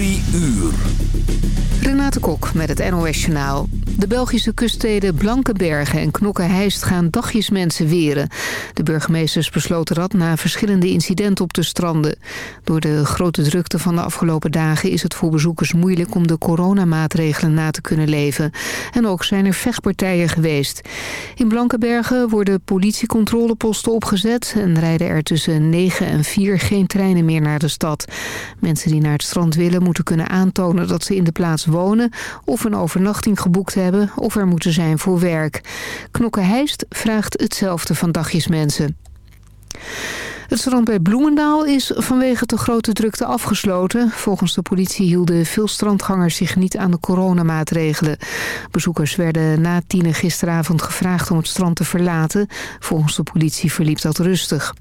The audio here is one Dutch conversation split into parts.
Drie uur. Met het NOS Journaal. De Belgische kuststeden Blankenbergen en Knokke-Heist gaan dagjes mensen weren. De burgemeesters besloten dat na verschillende incidenten op de stranden. Door de grote drukte van de afgelopen dagen is het voor bezoekers moeilijk om de coronamaatregelen na te kunnen leven. En ook zijn er vechtpartijen geweest. In Blankenbergen worden politiecontroleposten opgezet en rijden er tussen 9 en 4 geen treinen meer naar de stad. Mensen die naar het strand willen moeten kunnen aantonen dat ze in de plaats wonen of een overnachting geboekt hebben of er moeten zijn voor werk. Knokke-Heist vraagt hetzelfde van dagjesmensen. Het strand bij Bloemendaal is vanwege de grote drukte afgesloten. Volgens de politie hielden veel strandgangers zich niet aan de coronamaatregelen. Bezoekers werden na tienen gisteravond gevraagd om het strand te verlaten. Volgens de politie verliep dat rustig.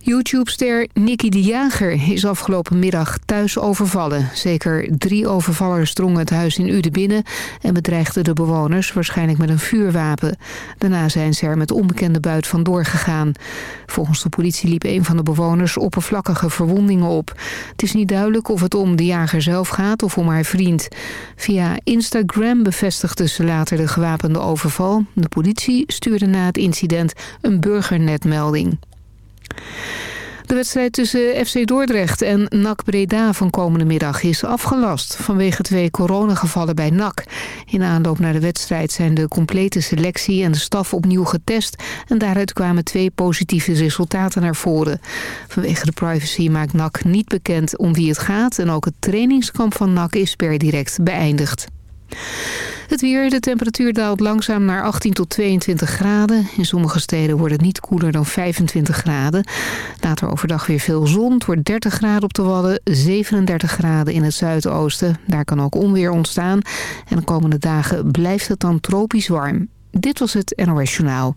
YouTube-ster Nicky de Jager is afgelopen middag thuis overvallen. Zeker drie overvallers drongen het huis in Uden binnen... en bedreigden de bewoners, waarschijnlijk met een vuurwapen. Daarna zijn ze er met onbekende buit vandoor gegaan. Volgens de politie liep een van de bewoners oppervlakkige verwondingen op. Het is niet duidelijk of het om de jager zelf gaat of om haar vriend. Via Instagram bevestigde ze later de gewapende overval. De politie stuurde na het incident een burgernetmelding. De wedstrijd tussen FC Dordrecht en NAC Breda van komende middag is afgelast... vanwege twee coronagevallen bij NAC. In aanloop naar de wedstrijd zijn de complete selectie en de staf opnieuw getest... en daaruit kwamen twee positieve resultaten naar voren. Vanwege de privacy maakt NAC niet bekend om wie het gaat... en ook het trainingskamp van NAC is per direct beëindigd. Het weer, de temperatuur daalt langzaam naar 18 tot 22 graden. In sommige steden wordt het niet koeler dan 25 graden. Later overdag weer veel zon. Het wordt 30 graden op de Wadden, 37 graden in het zuidoosten. Daar kan ook onweer ontstaan. En de komende dagen blijft het dan tropisch warm. Dit was het NOS Journaal.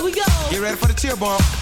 Here we go. Get ready for the cheer ball.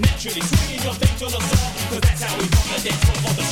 Naturally swinging your thing to the song Cause that's how we from the dance floor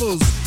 levels.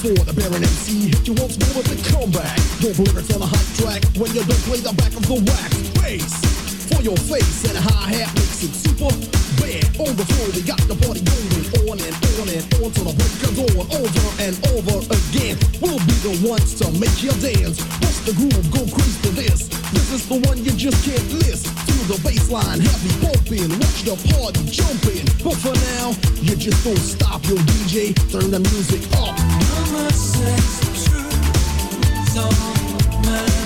For the Baron MC. You once more with the comeback. Don't Your lyrics on a hot track when you don't play the back of the wax. Bass for your face and a hi hat makes it super bad. On the floor, we got the party going on and on and on till the break of dawn. Over and over again, we'll be the ones to make you dance. Bust the groove, go crazy to this. This is the one you just can't miss. To the baseline, heavy bumping, watch the party jumping. But for now, you just don't stop your DJ. Turn the music up. Thomas says the truth my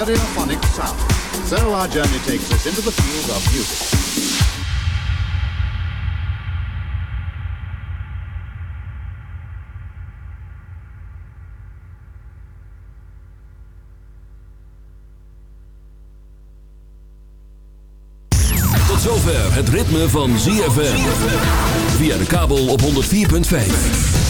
Stereophonic sound. So our journey takes us into the field of music. Tot zover het ritme van ZFM. Via de kabel op 104.5.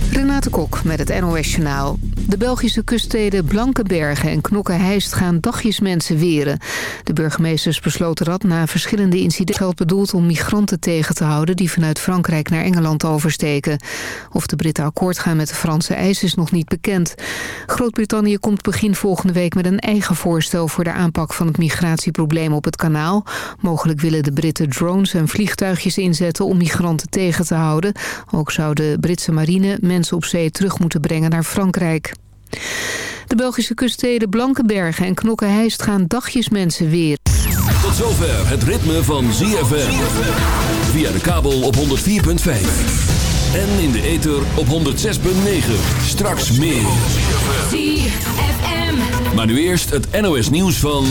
Renate Kok met het NOS Journaal. De Belgische kuststeden Blankenbergen en Knokke-Heist gaan dagjesmensen weren. De burgemeesters besloten dat na verschillende incidenten geld bedoeld om migranten tegen te houden die vanuit Frankrijk naar Engeland oversteken. Of de Britten akkoord gaan met de Franse eis is nog niet bekend. Groot-Brittannië komt begin volgende week met een eigen voorstel voor de aanpak van het migratieprobleem op het kanaal. Mogelijk willen de Britten drones en vliegtuigjes inzetten om migranten tegen te houden. Ook zou de Britse marine mensen op zee terug moeten brengen naar Frankrijk. De Belgische kuststeden Blankenbergen en Knokke-Heist gaan dagjesmensen weer. Tot zover het ritme van ZFM. Via de kabel op 104.5. En in de ether op 106.9. Straks meer. ZFM. Maar nu eerst het NOS nieuws van...